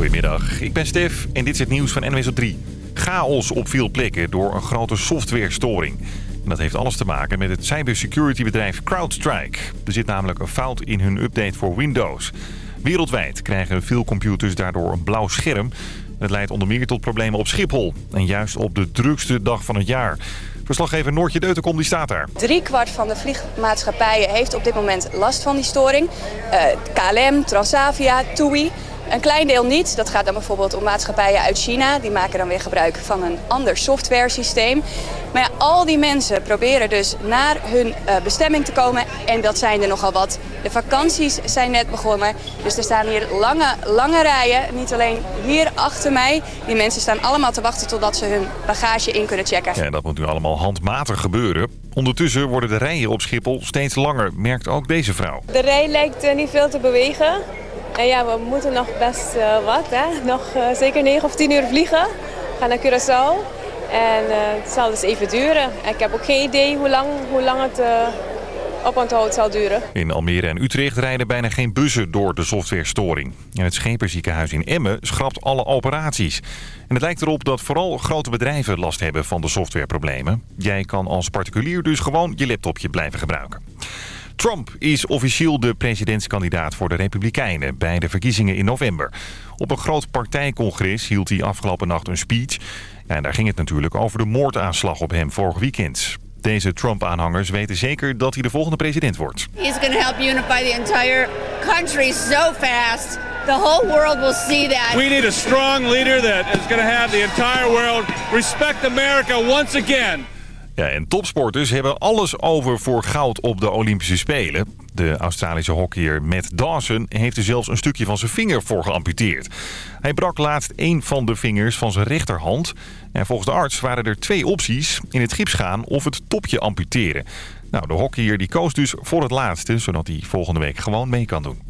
Goedemiddag, ik ben Stef en dit is het nieuws van NWS op 3. Chaos op veel plekken door een grote softwarestoring. En dat heeft alles te maken met het cybersecurity bedrijf CrowdStrike. Er zit namelijk een fout in hun update voor Windows. Wereldwijd krijgen veel computers daardoor een blauw scherm. Het leidt onder meer tot problemen op Schiphol. En juist op de drukste dag van het jaar. Verslaggever Noortje Deutenkom die staat daar. Drie kwart van de vliegmaatschappijen heeft op dit moment last van die storing. Uh, KLM, Transavia, TUI. Een klein deel niet. Dat gaat dan bijvoorbeeld om maatschappijen uit China. Die maken dan weer gebruik van een ander softwaresysteem. Maar ja, al die mensen proberen dus naar hun uh, bestemming te komen. En dat zijn er nogal wat. De vakanties zijn net begonnen. Dus er staan hier lange, lange rijen. Niet alleen hier achter mij. Die mensen staan allemaal te wachten totdat ze hun bagage in kunnen checken. Ja, dat moet nu allemaal handmatig gebeuren. Ondertussen worden de rijen op Schiphol steeds langer, merkt ook deze vrouw. De rij lijkt uh, niet veel te bewegen. En ja, we moeten nog best uh, wat. Hè? Nog uh, zeker 9 of 10 uur vliegen. We gaan naar Curaçao. En uh, het zal dus even duren. Ik heb ook geen idee hoe lang, hoe lang het oponthoud zal duren. In Almere en Utrecht rijden bijna geen bussen door de softwarestoring. En het Scheperziekenhuis in Emmen schrapt alle operaties. En het lijkt erop dat vooral grote bedrijven last hebben van de softwareproblemen. Jij kan als particulier dus gewoon je laptopje blijven gebruiken. Trump is officieel de presidentskandidaat voor de Republikeinen bij de verkiezingen in november. Op een groot partijcongres hield hij afgelopen nacht een speech. En daar ging het natuurlijk over de moordaanslag op hem vorig weekend. Deze Trump-aanhangers weten zeker dat hij de volgende president wordt. He's going to help unify the entire country so fast. The whole world will see that. We need a strong leader that is going to have the entire world respect America once again. Ja, en topsporters hebben alles over voor goud op de Olympische Spelen. De Australische hockeyer Matt Dawson heeft er zelfs een stukje van zijn vinger voor geamputeerd. Hij brak laatst één van de vingers van zijn rechterhand. En volgens de arts waren er twee opties. In het gips gaan of het topje amputeren. Nou, de hockeyer die koos dus voor het laatste, zodat hij volgende week gewoon mee kan doen.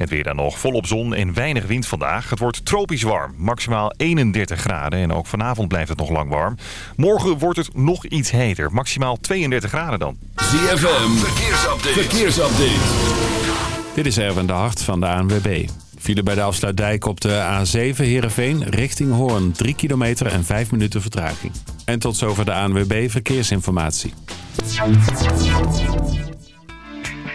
Het weer dan nog volop zon en weinig wind vandaag. Het wordt tropisch warm, maximaal 31 graden. En ook vanavond blijft het nog lang warm. Morgen wordt het nog iets heter, maximaal 32 graden dan. ZFM, verkeersupdate. verkeersupdate. Dit is Erwin de Hart van de ANWB. File bij de afsluitdijk op de A7 Heerenveen richting Hoorn. 3 kilometer en 5 minuten vertraging. En tot zover de ANWB Verkeersinformatie.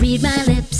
Read my lips,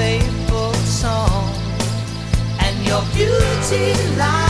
faithful song, and your beauty lies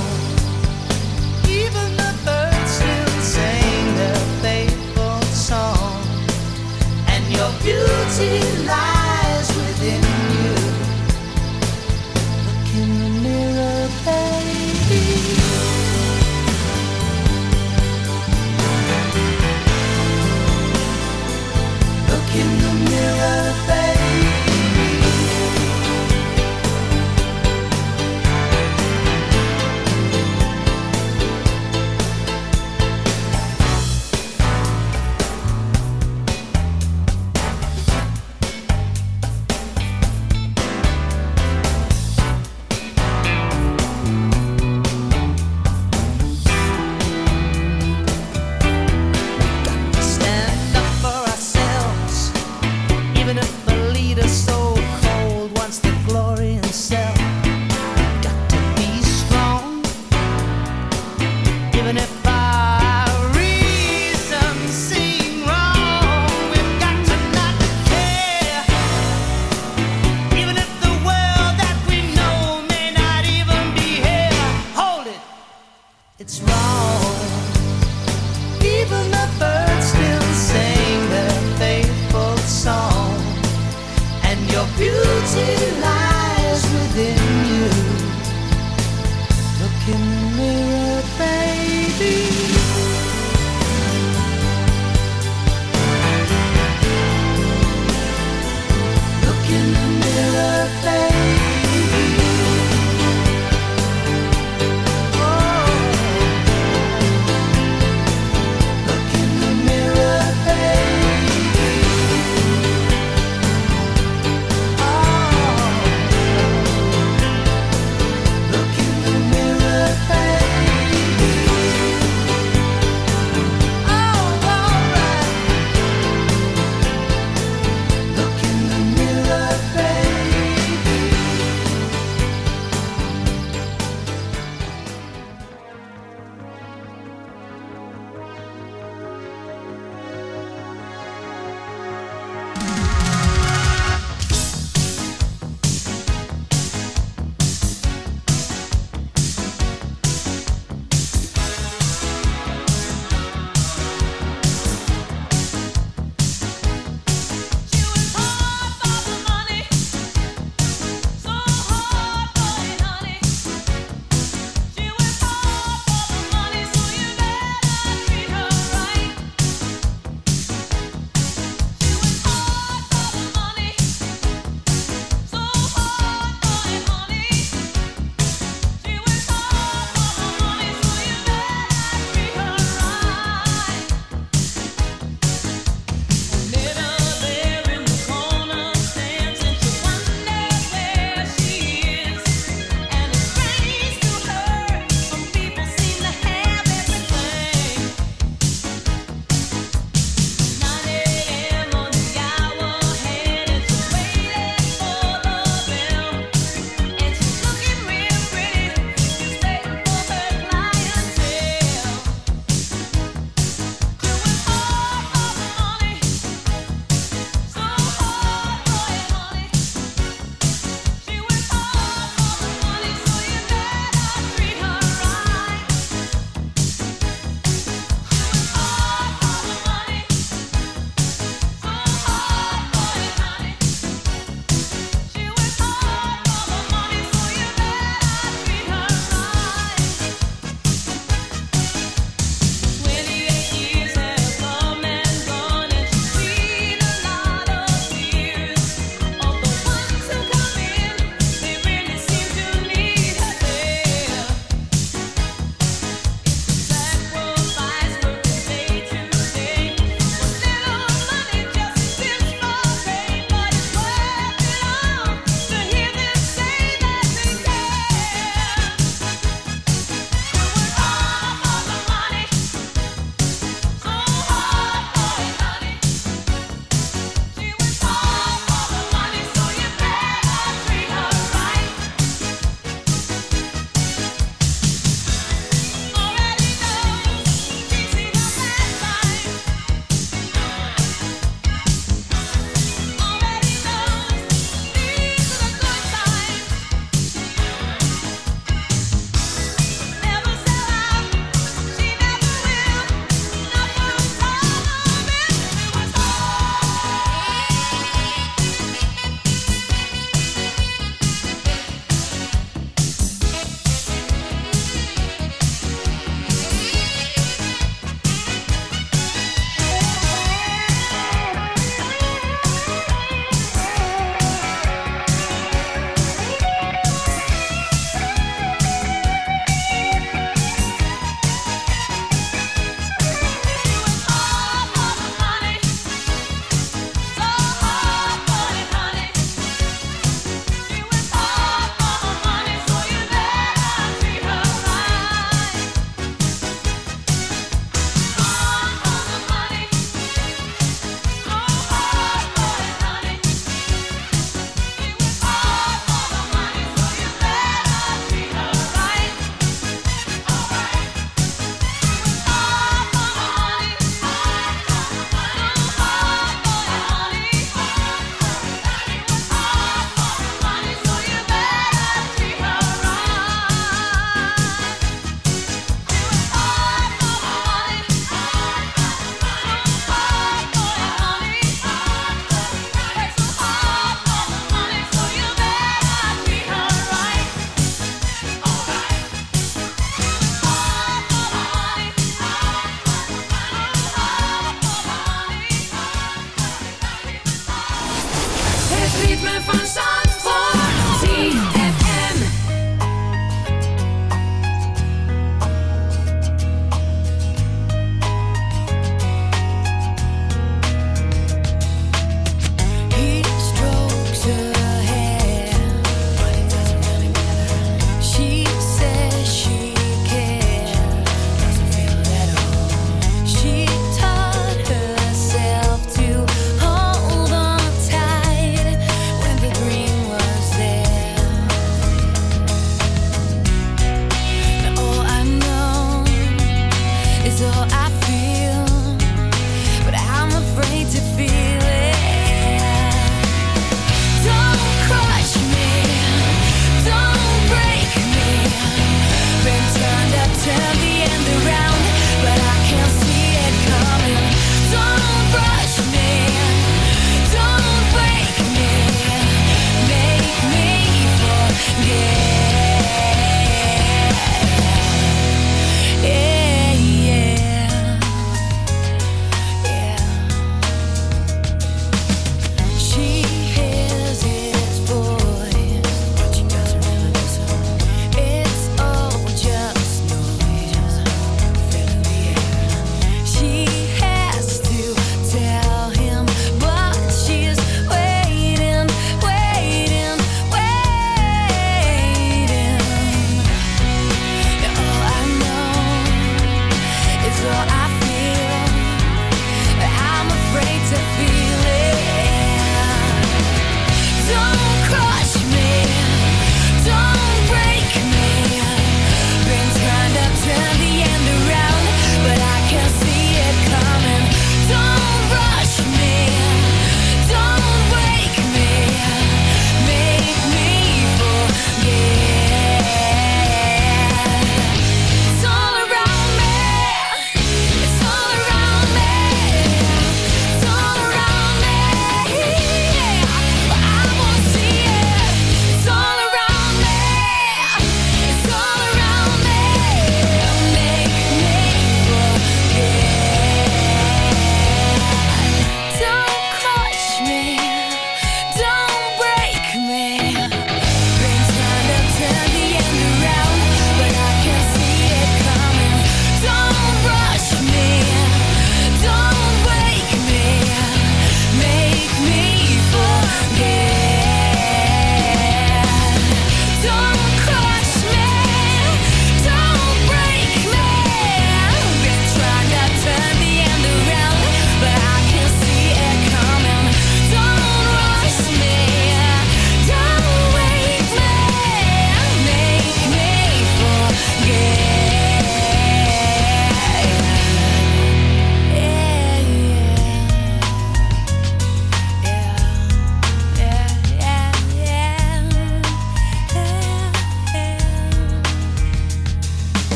Beauty lies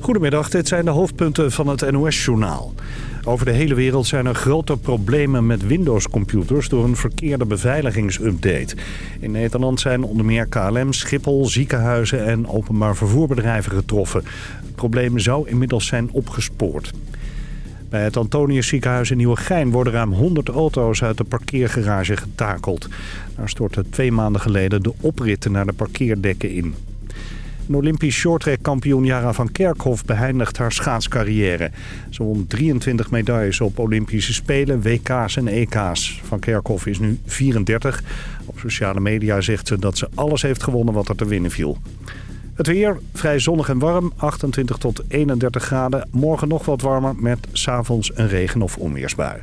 Goedemiddag, dit zijn de hoofdpunten van het NOS-journaal. Over de hele wereld zijn er grote problemen met Windows-computers... door een verkeerde beveiligingsupdate. In Nederland zijn onder meer KLM, Schiphol, ziekenhuizen... en openbaar vervoerbedrijven getroffen. Het probleem zou inmiddels zijn opgespoord. Bij het Antonius ziekenhuis in Nieuwegein worden ruim 100 auto's uit de parkeergarage getakeld. Daar stortte twee maanden geleden de opritten naar de parkeerdekken in. Een Olympisch shorttrackkampioen Jara van Kerkhoff beëindigt haar schaatscarrière. Ze won 23 medailles op Olympische Spelen, WK's en EK's. Van Kerkhoff is nu 34. Op sociale media zegt ze dat ze alles heeft gewonnen wat er te winnen viel. Het weer vrij zonnig en warm, 28 tot 31 graden. Morgen nog wat warmer met s'avonds een regen- of onweersbui.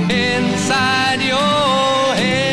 inside your head.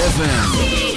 ZFM.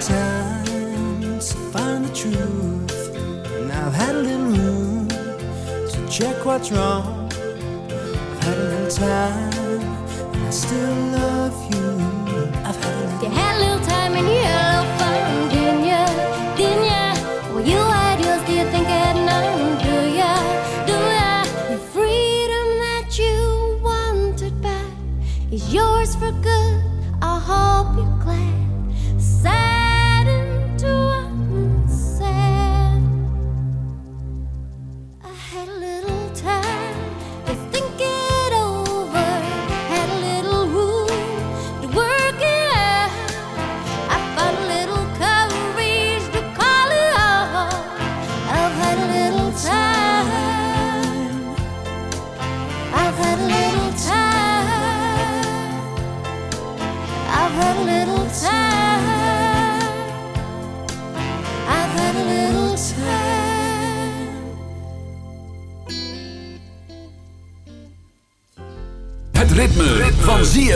times to find the truth, and I've had a little room to check what's wrong. I've had a little time, and I still love.